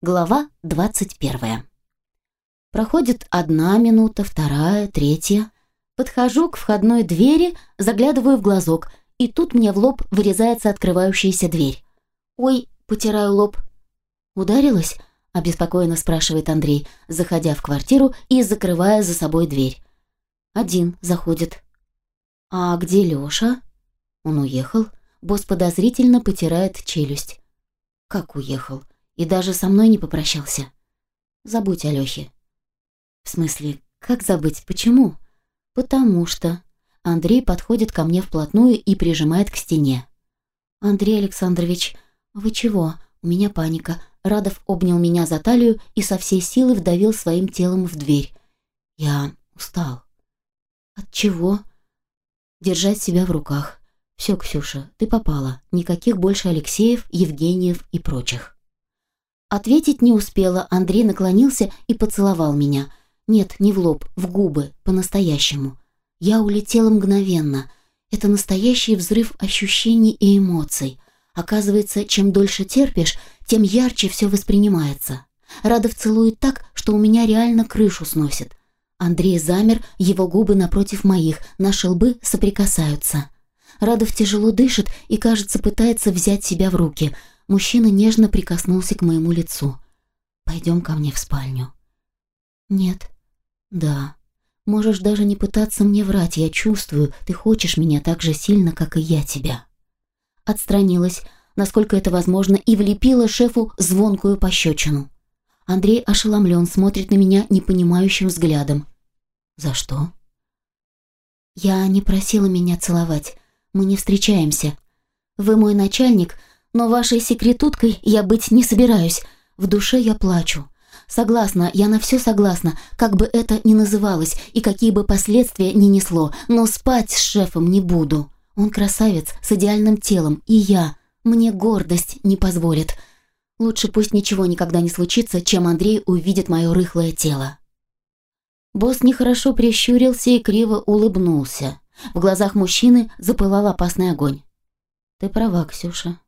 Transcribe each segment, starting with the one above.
Глава 21. Проходит одна минута, вторая, третья. Подхожу к входной двери, заглядываю в глазок, и тут мне в лоб вырезается открывающаяся дверь. «Ой», — потираю лоб. «Ударилась?» — обеспокоенно спрашивает Андрей, заходя в квартиру и закрывая за собой дверь. Один заходит. «А где Лёша?» Он уехал. Босс подозрительно потирает челюсть. «Как уехал?» И даже со мной не попрощался. Забудь о Лёхе. В смысле, как забыть? Почему? Потому что... Андрей подходит ко мне вплотную и прижимает к стене. «Андрей Александрович, вы чего? У меня паника». Радов обнял меня за талию и со всей силы вдавил своим телом в дверь. «Я устал». «От чего?» «Держать себя в руках. Все, Ксюша, ты попала. Никаких больше Алексеев, Евгениев и прочих». Ответить не успела, Андрей наклонился и поцеловал меня. Нет, не в лоб, в губы, по-настоящему. Я улетела мгновенно. Это настоящий взрыв ощущений и эмоций. Оказывается, чем дольше терпишь, тем ярче все воспринимается. Радов целует так, что у меня реально крышу сносит. Андрей замер, его губы напротив моих, наши лбы соприкасаются. Радов тяжело дышит и, кажется, пытается взять себя в руки – Мужчина нежно прикоснулся к моему лицу. «Пойдем ко мне в спальню». «Нет». «Да. Можешь даже не пытаться мне врать, я чувствую, ты хочешь меня так же сильно, как и я тебя». Отстранилась, насколько это возможно, и влепила шефу звонкую пощечину. Андрей ошеломлен, смотрит на меня непонимающим взглядом. «За что?» «Я не просила меня целовать. Мы не встречаемся. Вы мой начальник, но вашей секретуткой я быть не собираюсь. В душе я плачу. Согласна, я на все согласна, как бы это ни называлось и какие бы последствия ни несло, но спать с шефом не буду. Он красавец, с идеальным телом, и я. Мне гордость не позволит. Лучше пусть ничего никогда не случится, чем Андрей увидит мое рыхлое тело. Босс нехорошо прищурился и криво улыбнулся. В глазах мужчины запылал опасный огонь. «Ты права, Ксюша.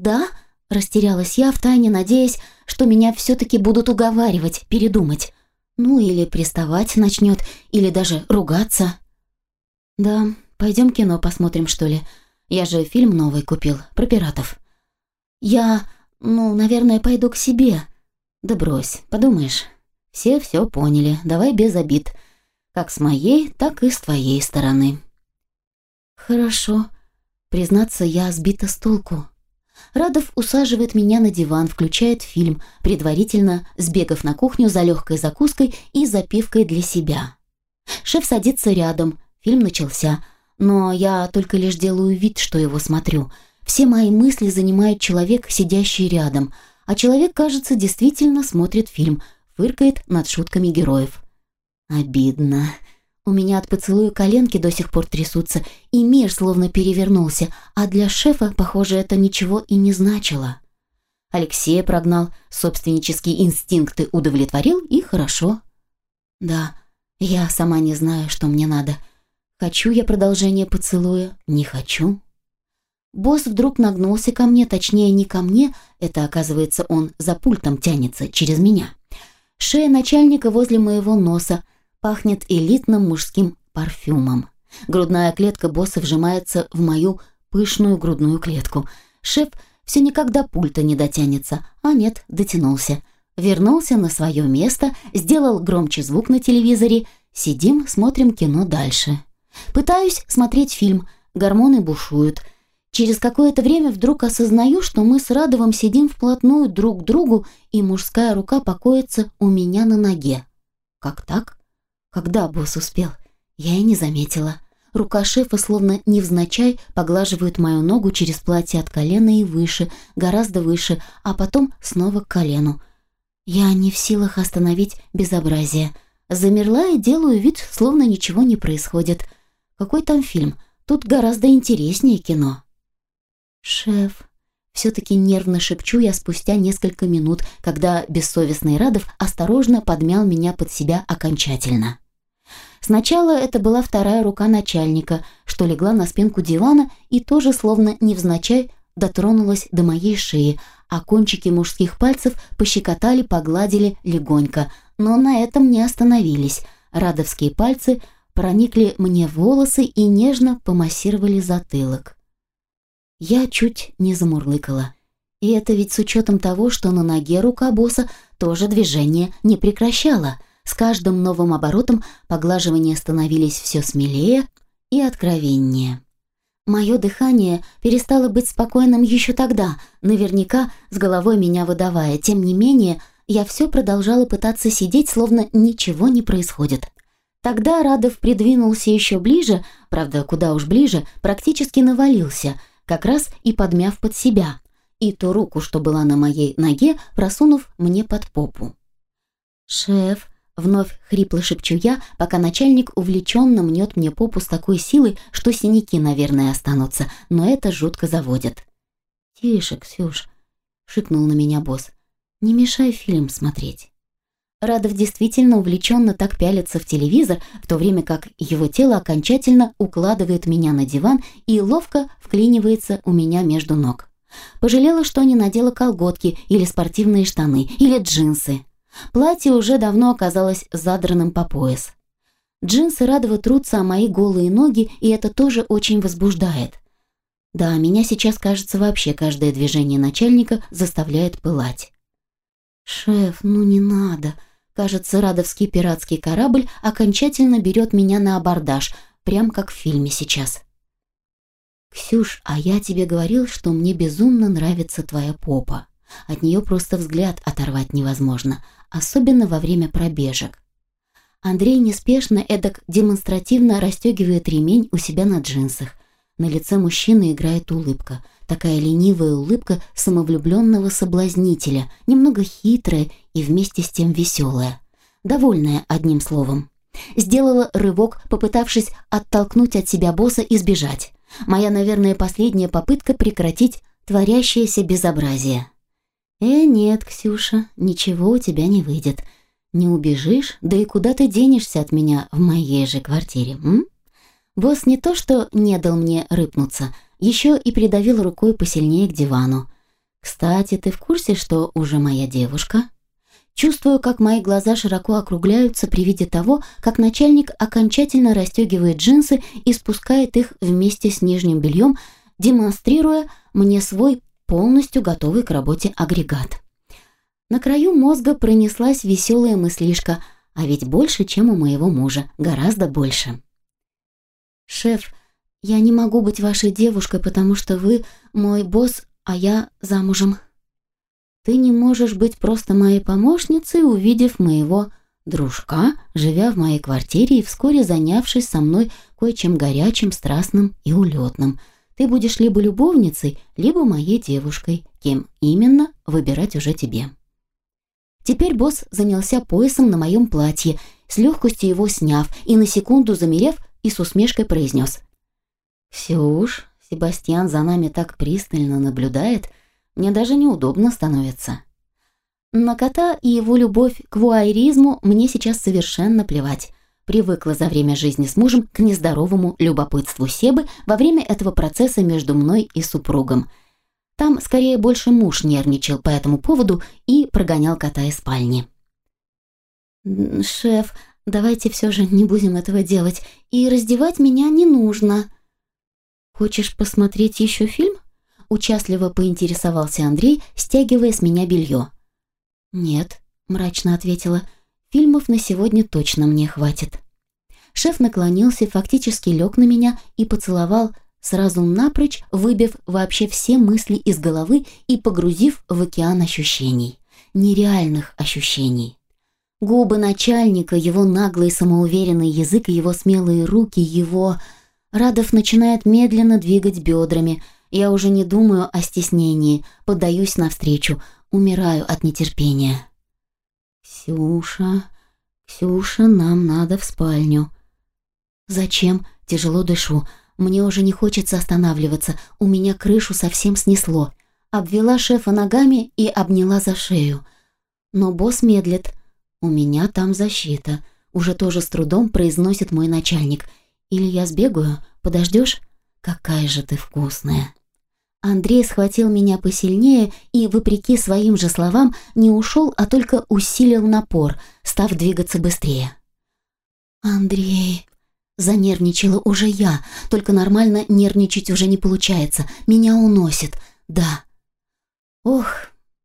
«Да?» – растерялась я, втайне надеясь, что меня все-таки будут уговаривать, передумать. Ну, или приставать начнет, или даже ругаться. «Да, пойдем кино посмотрим, что ли. Я же фильм новый купил, про пиратов». «Я, ну, наверное, пойду к себе». «Да брось, подумаешь. Все все поняли, давай без обид. Как с моей, так и с твоей стороны». «Хорошо. Признаться, я сбита с толку. Радов усаживает меня на диван, включает фильм, предварительно сбегав на кухню за легкой закуской и запивкой для себя. Шеф садится рядом, фильм начался, но я только лишь делаю вид, что его смотрю. Все мои мысли занимает человек, сидящий рядом, а человек, кажется, действительно смотрит фильм, фыркает над шутками героев. Обидно. У меня от поцелуя коленки до сих пор трясутся, и мир словно перевернулся, а для шефа, похоже, это ничего и не значило. Алексея прогнал, собственнические инстинкты удовлетворил, и хорошо. Да, я сама не знаю, что мне надо. Хочу я продолжение поцелуя, не хочу. Босс вдруг нагнулся ко мне, точнее не ко мне, это оказывается он за пультом тянется через меня. Шея начальника возле моего носа, пахнет элитным мужским парфюмом. Грудная клетка босса вжимается в мою пышную грудную клетку. Шеф все никак до пульта не дотянется, а нет, дотянулся. Вернулся на свое место, сделал громче звук на телевизоре. Сидим, смотрим кино дальше. Пытаюсь смотреть фильм. Гормоны бушуют. Через какое-то время вдруг осознаю, что мы с Радовым сидим вплотную друг к другу, и мужская рука покоится у меня на ноге. Как так? Когда босс успел? Я и не заметила. Рука шефа словно невзначай поглаживает мою ногу через платье от колена и выше, гораздо выше, а потом снова к колену. Я не в силах остановить безобразие. Замерла и делаю вид, словно ничего не происходит. Какой там фильм? Тут гораздо интереснее кино. «Шеф», все-таки нервно шепчу я спустя несколько минут, когда бессовестный Радов осторожно подмял меня под себя окончательно. Сначала это была вторая рука начальника, что легла на спинку дивана и тоже словно невзначай дотронулась до моей шеи, а кончики мужских пальцев пощекотали, погладили легонько, но на этом не остановились. Радовские пальцы проникли мне в волосы и нежно помассировали затылок. Я чуть не замурлыкала. И это ведь с учетом того, что на ноге рука босса тоже движение не прекращала. С каждым новым оборотом поглаживания становились все смелее и откровеннее. Мое дыхание перестало быть спокойным еще тогда, наверняка с головой меня выдавая. Тем не менее, я все продолжала пытаться сидеть, словно ничего не происходит. Тогда Радов придвинулся еще ближе, правда, куда уж ближе, практически навалился, как раз и подмяв под себя, и ту руку, что была на моей ноге, просунув мне под попу. «Шеф», Вновь хрипло шепчу я, пока начальник увлеченно мнет мне попу с такой силой, что синяки, наверное, останутся, но это жутко заводит. «Тише, Ксюш», — шикнул на меня босс, — «не мешай фильм смотреть». Радов действительно увлеченно так пялится в телевизор, в то время как его тело окончательно укладывает меня на диван и ловко вклинивается у меня между ног. Пожалела, что не надела колготки или спортивные штаны, или джинсы. Платье уже давно оказалось задранным по пояс. Джинсы радово трутся о мои голые ноги, и это тоже очень возбуждает. Да, меня сейчас, кажется, вообще каждое движение начальника заставляет пылать. «Шеф, ну не надо!» Кажется, радовский пиратский корабль окончательно берет меня на абордаж, прям как в фильме сейчас. «Ксюш, а я тебе говорил, что мне безумно нравится твоя попа. От нее просто взгляд оторвать невозможно, особенно во время пробежек. Андрей неспешно, эдак демонстративно расстегивает ремень у себя на джинсах. На лице мужчины играет улыбка. Такая ленивая улыбка самовлюбленного соблазнителя, немного хитрая и вместе с тем веселая. Довольная, одним словом. Сделала рывок, попытавшись оттолкнуть от себя босса и сбежать. Моя, наверное, последняя попытка прекратить творящееся безобразие. «Э, нет, Ксюша, ничего у тебя не выйдет. Не убежишь, да и куда ты денешься от меня в моей же квартире, м? Босс не то что не дал мне рыпнуться, еще и придавил рукой посильнее к дивану. Кстати, ты в курсе, что уже моя девушка?» Чувствую, как мои глаза широко округляются при виде того, как начальник окончательно расстегивает джинсы и спускает их вместе с нижним бельем, демонстрируя мне свой полностью готовый к работе агрегат. На краю мозга пронеслась веселая мыслишка, а ведь больше, чем у моего мужа, гораздо больше. «Шеф, я не могу быть вашей девушкой, потому что вы мой босс, а я замужем». «Ты не можешь быть просто моей помощницей, увидев моего дружка, живя в моей квартире и вскоре занявшись со мной кое-чем горячим, страстным и улетным», ты будешь либо любовницей, либо моей девушкой. Кем именно, выбирать уже тебе. Теперь босс занялся поясом на моем платье, с легкостью его сняв и на секунду замерев и с усмешкой произнес. «Ксюш, Себастьян за нами так пристально наблюдает, мне даже неудобно становится». На кота и его любовь к вуайеризму мне сейчас совершенно плевать привыкла за время жизни с мужем к нездоровому любопытству Себы во время этого процесса между мной и супругом. Там скорее больше муж нервничал по этому поводу и прогонял кота из спальни. «Шеф, давайте все же не будем этого делать, и раздевать меня не нужно». «Хочешь посмотреть еще фильм?» Участливо поинтересовался Андрей, стягивая с меня белье. «Нет», — мрачно ответила, — Фильмов на сегодня точно мне хватит. Шеф наклонился, фактически лег на меня и поцеловал, сразу напрочь выбив вообще все мысли из головы и погрузив в океан ощущений. Нереальных ощущений. Губы начальника, его наглый самоуверенный язык, его смелые руки, его... Радов начинает медленно двигать бедрами. Я уже не думаю о стеснении, поддаюсь навстречу, умираю от нетерпения. «Ксюша, Ксюша, нам надо в спальню». «Зачем?» Тяжело дышу. Мне уже не хочется останавливаться. У меня крышу совсем снесло. Обвела шефа ногами и обняла за шею. Но босс медлит. У меня там защита. Уже тоже с трудом произносит мой начальник. Или я сбегаю? Подождешь? Какая же ты вкусная. Андрей схватил меня посильнее и, вопреки своим же словам, не ушел, а только усилил напор, став двигаться быстрее. «Андрей...» Занервничала уже я, только нормально нервничать уже не получается. Меня уносит. Да. Ох,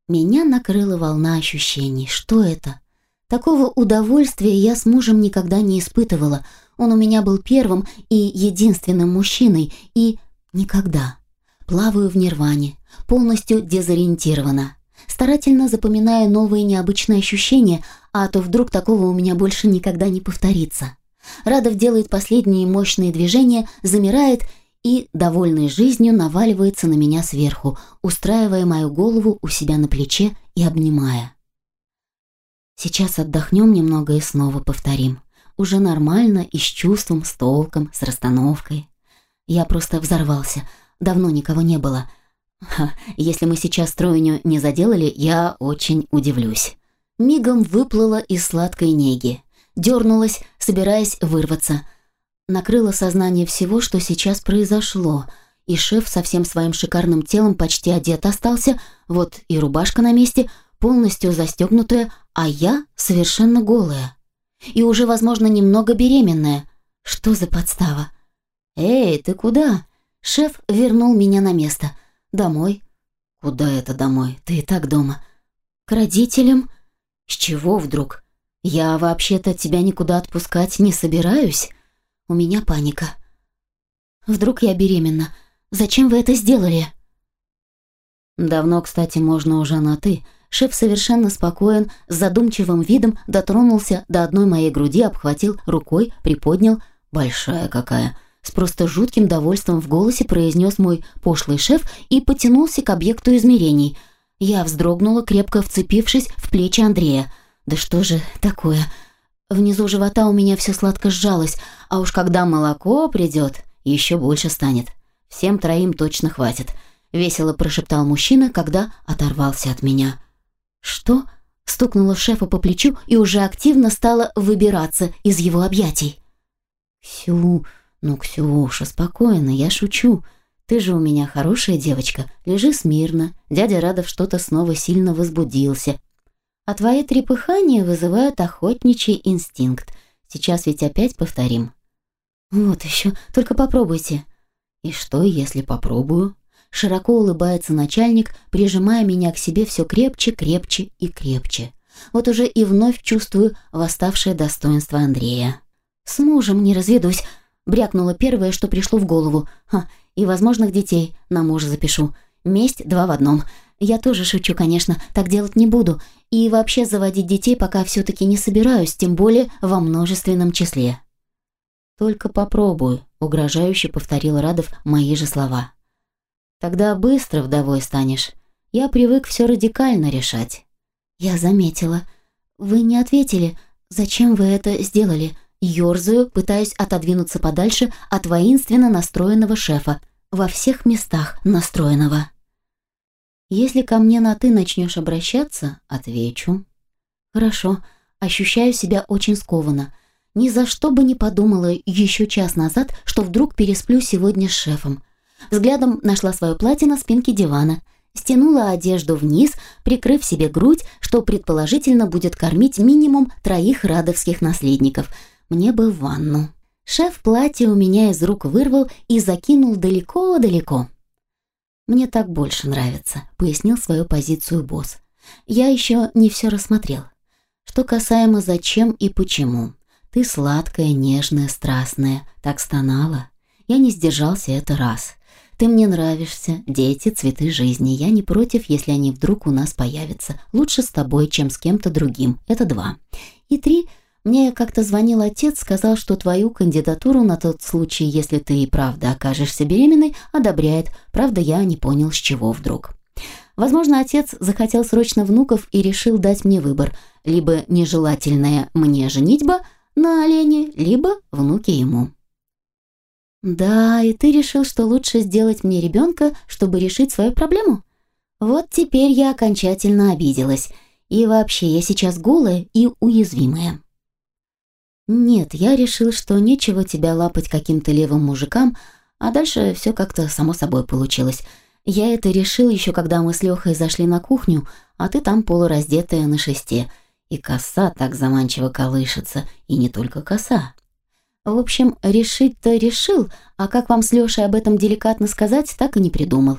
меня накрыла волна ощущений. Что это? Такого удовольствия я с мужем никогда не испытывала. Он у меня был первым и единственным мужчиной, и никогда. Плаваю в нирване, полностью дезориентирована. Старательно запоминаю новые необычные ощущения, а то вдруг такого у меня больше никогда не повторится. Радов делает последние мощные движения, замирает и, довольный жизнью, наваливается на меня сверху, устраивая мою голову у себя на плече и обнимая. Сейчас отдохнем немного и снова повторим. Уже нормально и с чувством, с толком, с расстановкой. Я просто взорвался – Давно никого не было. Ха, если мы сейчас тройню не заделали, я очень удивлюсь. Мигом выплыла из сладкой неги. Дернулась, собираясь вырваться. Накрыло сознание всего, что сейчас произошло. И шеф со всем своим шикарным телом почти одет остался, вот и рубашка на месте, полностью застегнутая, а я совершенно голая. И уже, возможно, немного беременная. Что за подстава? «Эй, ты куда?» Шеф вернул меня на место. Домой. Куда это домой? Ты и так дома. К родителям? С чего вдруг? Я вообще-то тебя никуда отпускать не собираюсь. У меня паника. Вдруг я беременна. Зачем вы это сделали? Давно, кстати, можно уже на «ты». Шеф совершенно спокоен, с задумчивым видом дотронулся до одной моей груди, обхватил рукой, приподнял. Большая какая с просто жутким довольством в голосе произнес мой пошлый шеф и потянулся к объекту измерений. Я вздрогнула, крепко вцепившись в плечи Андрея. «Да что же такое?» Внизу живота у меня все сладко сжалось, а уж когда молоко придет, еще больше станет. Всем троим точно хватит», — весело прошептал мужчина, когда оторвался от меня. «Что?» — стукнула шефа по плечу и уже активно стала выбираться из его объятий. «Сю, «Ну, Ксюша, спокойно, я шучу. Ты же у меня хорошая девочка. Лежи смирно. Дядя Радов что-то снова сильно возбудился. А твои трепыхания вызывают охотничий инстинкт. Сейчас ведь опять повторим». «Вот еще, только попробуйте». «И что, если попробую?» Широко улыбается начальник, прижимая меня к себе все крепче, крепче и крепче. Вот уже и вновь чувствую восставшее достоинство Андрея. «С мужем не разведусь», Брякнула первое, что пришло в голову. Ха, и возможных детей на мужа запишу. Месть два в одном. Я тоже шучу, конечно, так делать не буду. И вообще заводить детей пока все-таки не собираюсь, тем более во множественном числе. «Только попробую», — угрожающе повторил Радов мои же слова. «Тогда быстро вдовой станешь. Я привык все радикально решать». «Я заметила. Вы не ответили, зачем вы это сделали?» Ёрзаю, пытаюсь отодвинуться подальше от воинственно настроенного шефа, во всех местах настроенного. Если ко мне на «ты» начнешь обращаться, отвечу. Хорошо, ощущаю себя очень скованно. Ни за что бы не подумала еще час назад, что вдруг пересплю сегодня с шефом. Взглядом нашла свое платье на спинке дивана, стянула одежду вниз, прикрыв себе грудь, что предположительно будет кормить минимум троих радовских наследников – мне бы в ванну. Шеф платье у меня из рук вырвал и закинул далеко-далеко. «Мне так больше нравится», — пояснил свою позицию босс. «Я еще не все рассмотрел. Что касаемо зачем и почему. Ты сладкая, нежная, страстная, так стонала. Я не сдержался это раз. Ты мне нравишься, дети, цветы жизни. Я не против, если они вдруг у нас появятся. Лучше с тобой, чем с кем-то другим. Это два. И три — мне как-то звонил отец, сказал, что твою кандидатуру на тот случай, если ты и правда окажешься беременной, одобряет. Правда, я не понял, с чего вдруг. Возможно, отец захотел срочно внуков и решил дать мне выбор. Либо нежелательная мне женитьба на олене, либо внуки ему. Да, и ты решил, что лучше сделать мне ребенка, чтобы решить свою проблему? Вот теперь я окончательно обиделась. И вообще, я сейчас голая и уязвимая. «Нет, я решил, что нечего тебя лапать каким-то левым мужикам, а дальше все как-то само собой получилось. Я это решил еще, когда мы с Лехой зашли на кухню, а ты там полураздетая на шесте. И коса так заманчиво колышется, и не только коса. В общем, решить-то решил, а как вам с Лешей об этом деликатно сказать, так и не придумал.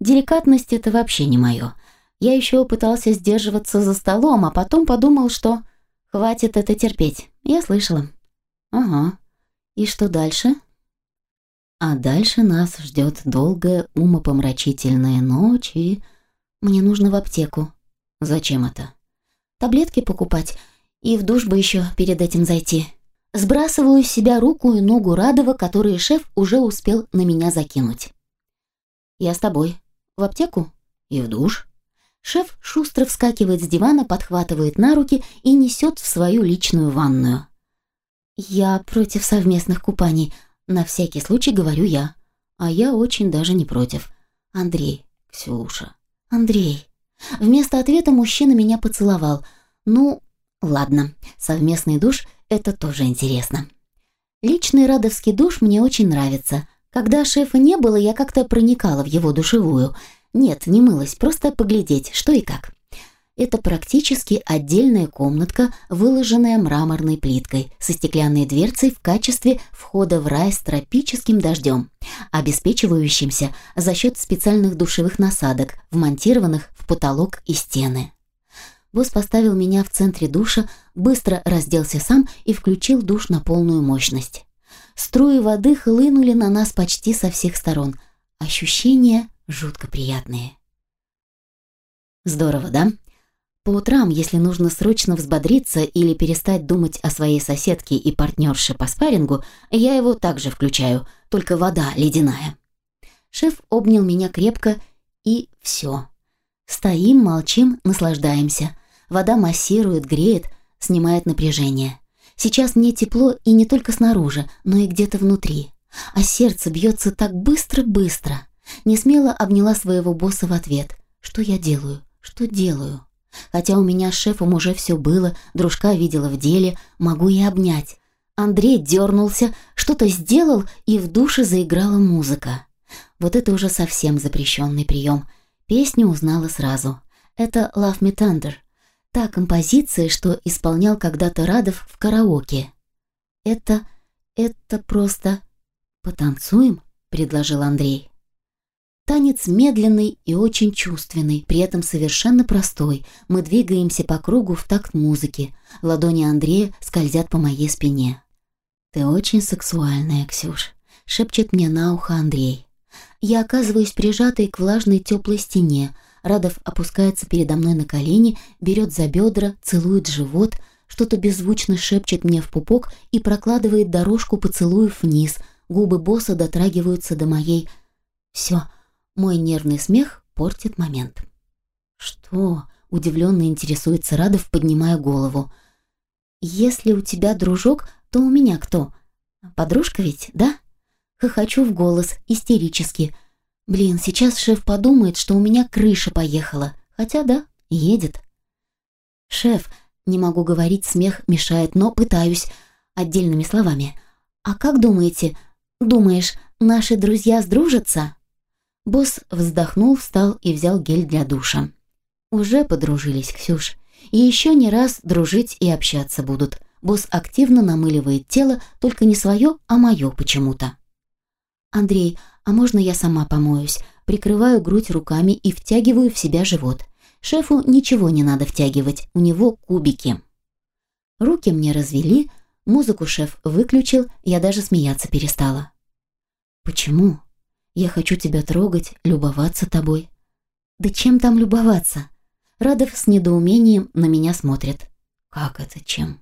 Деликатность — это вообще не мое. Я еще пытался сдерживаться за столом, а потом подумал, что хватит это терпеть. Я слышала. Ага. И что дальше? А дальше нас ждет долгая умопомрачительная ночь, и мне нужно в аптеку. Зачем это? Таблетки покупать и в душ бы еще перед этим зайти. Сбрасываю с себя руку и ногу Радова, которые шеф уже успел на меня закинуть. Я с тобой. В аптеку и в душ. Шеф шустро вскакивает с дивана, подхватывает на руки и несет в свою личную ванную. Я против совместных купаний, на всякий случай говорю я. А я очень даже не против. Андрей, Ксюша, Андрей. Вместо ответа мужчина меня поцеловал. Ну, ладно, совместный душ – это тоже интересно. Личный радовский душ мне очень нравится. Когда шефа не было, я как-то проникала в его душевую. Нет, не мылась, просто поглядеть, что и как. Это практически отдельная комнатка, выложенная мраморной плиткой, со стеклянной дверцей в качестве входа в рай с тропическим дождем, обеспечивающимся за счет специальных душевых насадок, вмонтированных в потолок и стены. Босс поставил меня в центре душа, быстро разделся сам и включил душ на полную мощность. Струи воды хлынули на нас почти со всех сторон. Ощущения жутко приятные. Здорово, да? По утрам, если нужно срочно взбодриться или перестать думать о своей соседке и партнерше по спаррингу, я его также включаю, только вода ледяная. Шеф обнял меня крепко, и все. Стоим, молчим, наслаждаемся. Вода массирует, греет, снимает напряжение. Сейчас мне тепло и не только снаружи, но и где-то внутри. А сердце бьется так быстро-быстро. Не смело обняла своего босса в ответ. Что я делаю? Что делаю? Хотя у меня с шефом уже все было, дружка видела в деле, могу и обнять. Андрей дернулся, что-то сделал, и в душе заиграла музыка. Вот это уже совсем запрещенный прием. Песню узнала сразу. Это «Love Me Tender». Та композиция, что исполнял когда-то Радов в караоке. Это... это просто... «Потанцуем?» — предложил Андрей. Танец медленный и очень чувственный, при этом совершенно простой. Мы двигаемся по кругу в такт музыки. Ладони Андрея скользят по моей спине. «Ты очень сексуальная, Ксюш», — шепчет мне на ухо Андрей. Я оказываюсь прижатой к влажной теплой стене. Радов опускается передо мной на колени, берет за бедра, целует живот, что-то беззвучно шепчет мне в пупок и прокладывает дорожку поцелуев вниз. Губы босса дотрагиваются до моей... Все, мой нервный смех портит момент. «Что?» – удивленно интересуется Радов, поднимая голову. «Если у тебя дружок, то у меня кто? Подружка ведь, да?» Хохочу в голос, истерически. «Блин, сейчас шеф подумает, что у меня крыша поехала. Хотя да, едет». «Шеф, не могу говорить, смех мешает, но пытаюсь отдельными словами. А как думаете, думаешь, наши друзья сдружатся?» Босс вздохнул, встал и взял гель для душа. Уже подружились, Ксюш. И еще не раз дружить и общаться будут. Босс активно намыливает тело, только не свое, а мое почему-то. «Андрей, а можно я сама помоюсь?» Прикрываю грудь руками и втягиваю в себя живот. Шефу ничего не надо втягивать, у него кубики. Руки мне развели, музыку шеф выключил, я даже смеяться перестала. «Почему?» Я хочу тебя трогать, любоваться тобой. Да чем там любоваться? Радов с недоумением на меня смотрит. Как это чем?